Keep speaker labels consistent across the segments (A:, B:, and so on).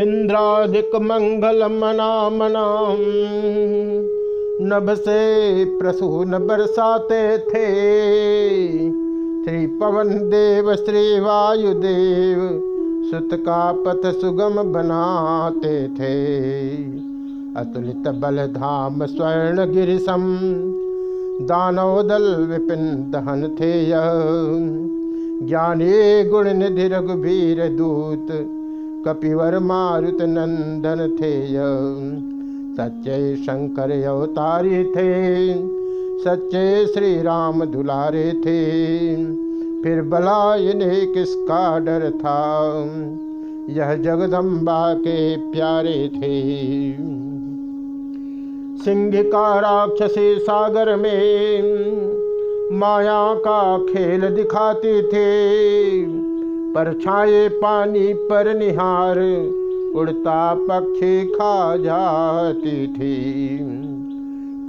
A: इंद्रादिक मंगल मना मना नभ से प्रसून बरसाते थे। श्री पवन देव श्री वायुदेव सुत का पथ सुगम बनाते थे। अतुलित बल धाम स्वर्ण गिरिसम दानवदल विपिन दहन थे यह। ज्ञानी गुण निधि रघुवीर दूत कपिवर मारुत नंदन थे सच्चे शंकर अवतारी थे। सच्चे श्री राम दुलारे थे। फिर बला इन्हें किसका डर था? यह जगदम्बा के प्यारे थे। सिंह का राक्षसी सागर में माया का खेल दिखाते थे। पर छाए पानी पर निहार, उड़ता पक्षी खा जाती थी।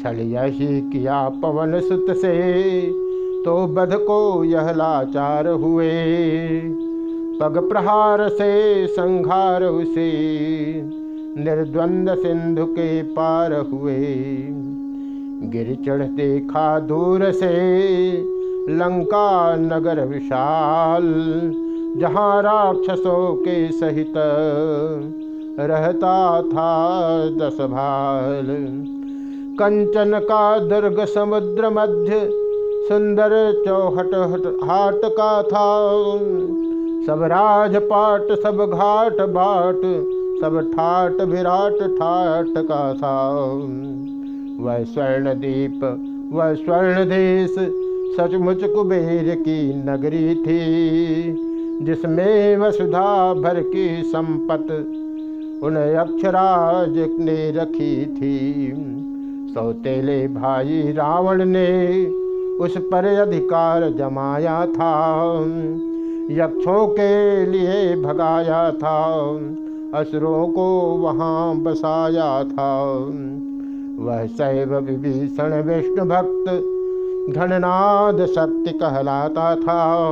A: छल यही किया पवन सुत से तो बध को यह लाचार हुए। पग प्रहार से संघार उसे, निर्द्वंद सिंधु के पार हुए। गिर चढ़ देखा दूर से, लंका नगर विशाल जहाँ राक्षसों के सहित रहता था दस भाल कंचन का दुर्ग समुद्र मध्य सुंदर चौहट हाट का था। सब राजपाट, सब घाट बाट, सब ठाट विराट ठाट का था। वह स्वर्ण दीप वह स्वर्ण देश सचमुच कुबेर की नगरी थी। जिसमें वसुधा भर की संपत, उन अक्षराज ने रखी थी। सौतेले भाई रावण ने उस पर अधिकार जमाया था, यक्षों के लिए भगाया था, असुरों को वहाँ बसाया था। वह शैव विभीषण विष्णु भक्त, घननाद शक्ति कहलाता था।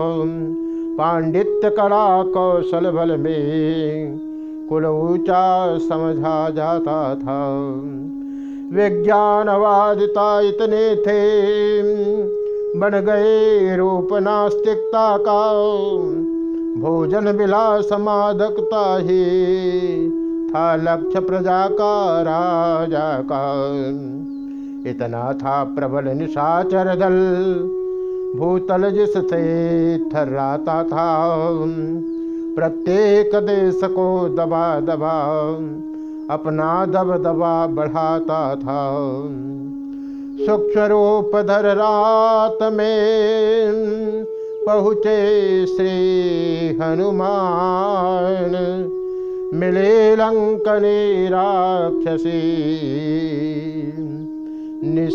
A: पांडित्य कला कौशल बल में। कुल ऊँचा समझा जाता था। विज्ञानवादिता इतने थे। बन गए रूप नास्तिकता का। भोजन विलास मादकता ही था लक्ष्य प्रजा का, राजा का। इतना था प्रबल निशाचर दल। भूतल जिससे थर्राता था प्रत्येक देश को दबा दबा, अपना दब दबा बढ़ाता था सूक्ष्म रूप धर रात में पहुँचे श्री हनुमान। मिले लंकने राक्षसी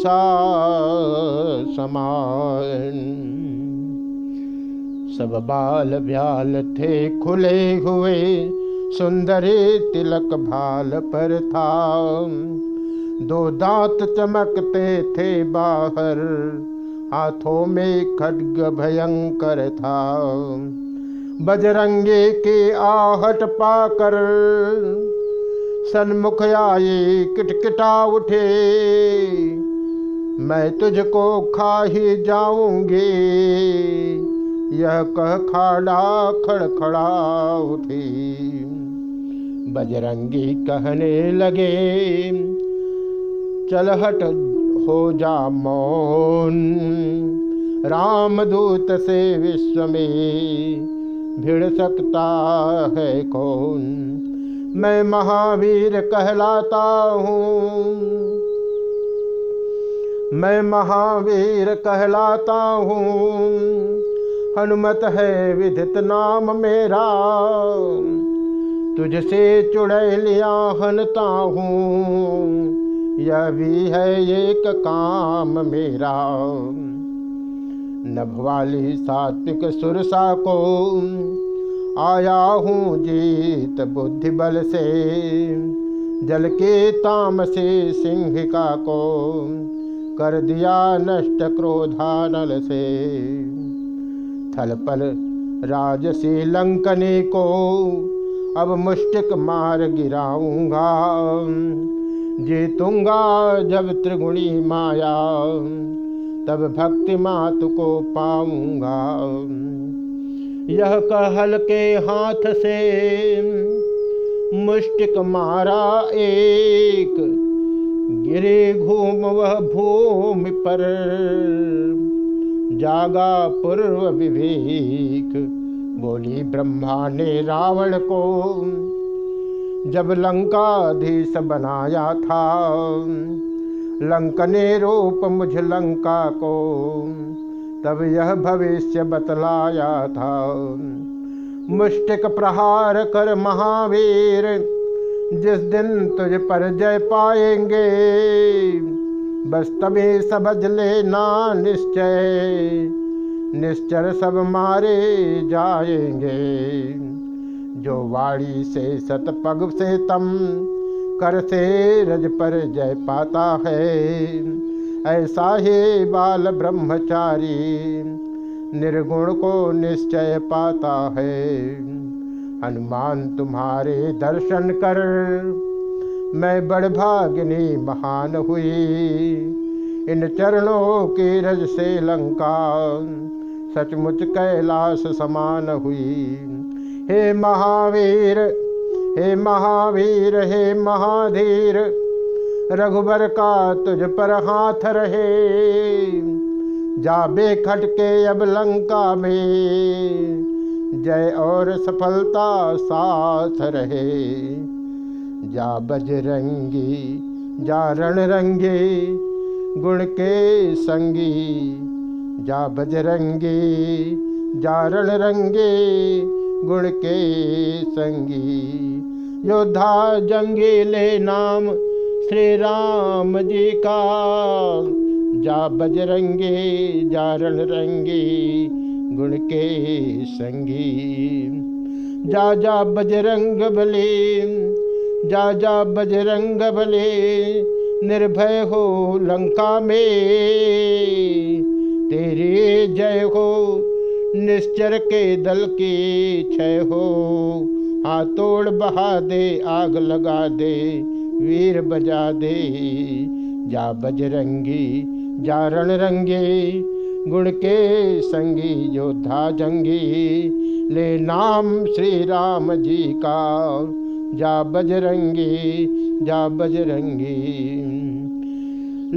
A: निशा समान। सब बाल ब्याल थे खुले हुए, सुंदरी तिलक भाल पर था दो दांत चमकते थे बाहर, हाथों में खड्ग भयंकर था बजरंगे के आहट पाकर सन्मुख आए, किटकिटा उठे। मैं तुझको खा ही जाऊँगी। यह कह खाड़ा खड़खड़ा उठी। बजरंगी कहने लगे चल हट हो जा मौन। रामदूत से विश्व में भिड़ सकता है कौन? मैं महावीर कहलाता हूँ। मैं महावीर कहलाता हूँ। हनुमत है विदित नाम मेरा। तुझसे चुड़ैलिया हनता हूँ। यह भी है एक काम मेरा। नभवाली सात्विक सुरसा को आया हूँ जीत बुद्धि बल से। जल के ताम से सिंहिका को कर दिया नष्ट क्रोधानल से। थल पल राजसी लंकने को अब मुष्टिक मार गिराऊँगा। जीतूँगा जब त्रिगुणी माया, तब भक्ति मात को पाऊँगा। यह कहल के हाथ से मुष्टिक मारा एक गिरे घूम वह भूमि पर। जागा पूर्व विवेक, बोली ब्रह्मा ने रावण को। जब लंकाधीश बनाया था, लंक ने रूप मुझ लंका को। तब यह भविष्य बतलाया था। मुष्टिक प्रहार कर महावीर जिस दिन तुझ पर जय पाएँगे, बस तभी समझ लेना निश्चय। निश्चर सब मारे जाएँगे। जो वाणी से सतपग से तम, कर से रज पर जय पाता है। ऐसा ही बाल ब्रह्मचारी, निर्गुण को निश्चय पाता है। हनुमान तुम्हारे दर्शन कर, मैं बड़भागिनी महान हुई। इन चरणों के रज से लंका सचमुच कैलाश समान हुई। हे महावीर हे महावीर, हे महाधीर, रघुबर का तुझ पर हाथ रहे। जा बेखट के अब लंका में जय और सफलता साथ रहे। जा बजरंगी जा रण रंगे, गुण के संगी। जा बजरंगे जा रण रंगे, गुण के संगी। योद्धा जंगीले नाम, श्री राम जी का। जा बजरंगे जा रण रंगे गुण के संगी। जा जा बजरंग बले, जा जा बजरंग बले, निर्भय हो लंका में। तेरी जय हो, निश्चर के दल की क्षय हो। हाथोड़ बहा दे, आग लगा दे, वीर बजा दे। जा बजरंगी, जा रण रंगे गुण के संगी योद्धा जंगी। ले नाम श्री राम जी का। जा बजरंगी जा बजरंगी।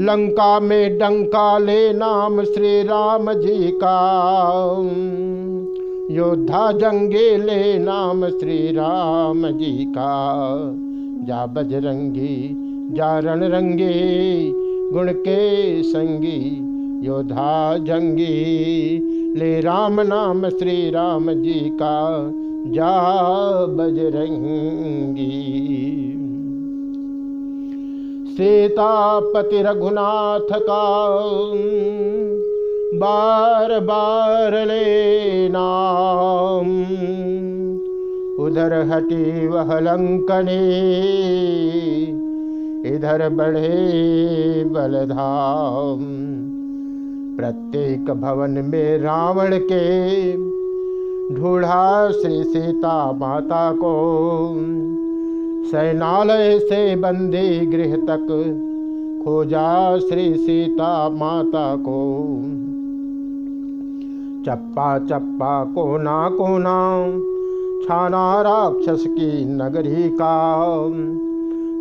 A: लंका में डंका ले नाम श्री राम जी का। योद्धा जंगे ले नाम श्री राम जी का। जा बजरंगी, जा रण रंगे गुण के संगी। योद्धा जंगी, ले राम नाम श्री राम जी का जा बजरंगी। सीतापति रघुनाथ का बार बार ले नाम। उधर हटी वह लंकने, इधर बढ़े बलधाम। प्रत्येक भवन में रावण के ढूढ़ा श्री सीता माता को सैनालय से बंदी गृह तक खोजा श्री सीता माता को। चप्पा चप्पा कोना कोना छाना राक्षस की नगरी का,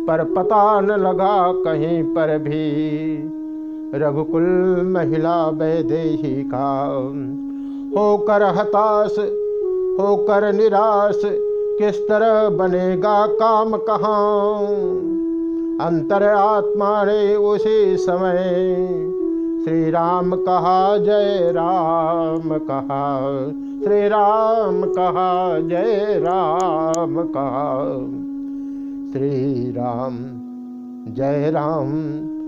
A: पर पता न लगा कहीं पर भी। रघुकुल महिला वैदेही का। होकर हताश, होकर निराश, किस तरह बनेगा काम कहाँ? अंतर आत्मा ने उसी समय। श्री राम कहा, जय राम कहा। श्री राम कहा, जय राम कहा। श्री राम जय राम।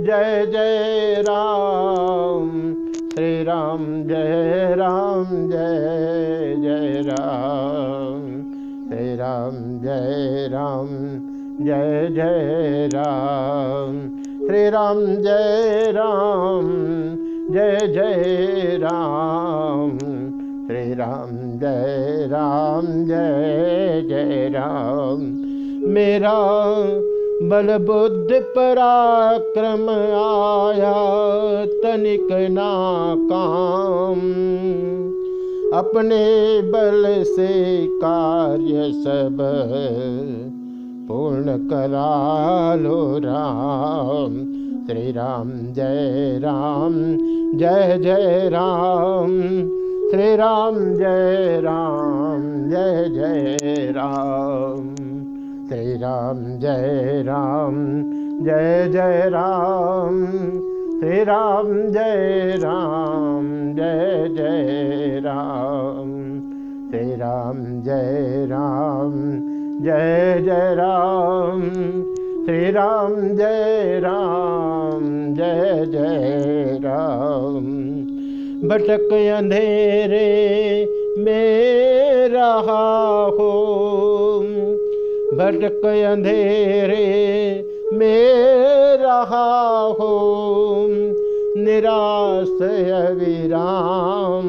A: जय जय राम। श्री राम, जय राम, जय जय राम। श्री राम, जय राम, जय जय राम। श्री राम, जय राम, जय जय राम। श्री राम, जय राम, जय जय राम। मेरा बल बुद्ध पराक्रम आया तनिक ना काम अपने बल से कार्य सब पूर्ण करा लो राम। श्री राम, जय राम, जय जय राम। श्री राम, जय राम, जय जय राम। श्री राम जय राम, जय जय राम श्री राम जय राम, जय जय राम श्री राम जय राम, जय जय राम श्री राम जय राम, जय जय राम। भटक अंधेरे में रहा हो भटक अंधेरे में रहा हो। निराश अविराम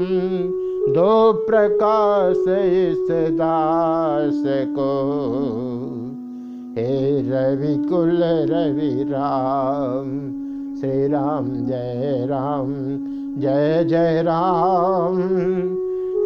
A: दो प्रकाश इस दास को। हे रवि कुल रवि राम श्री राम जय राम, जय जय राम।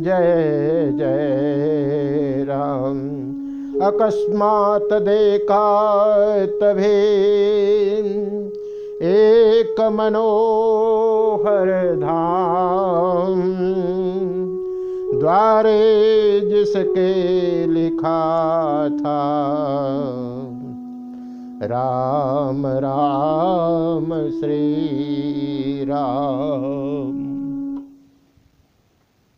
A: जय जय राम। अकस्मात देखा तभी एक मनोहर धाम। द्वारे जिसके लिखा था। राम राम श्री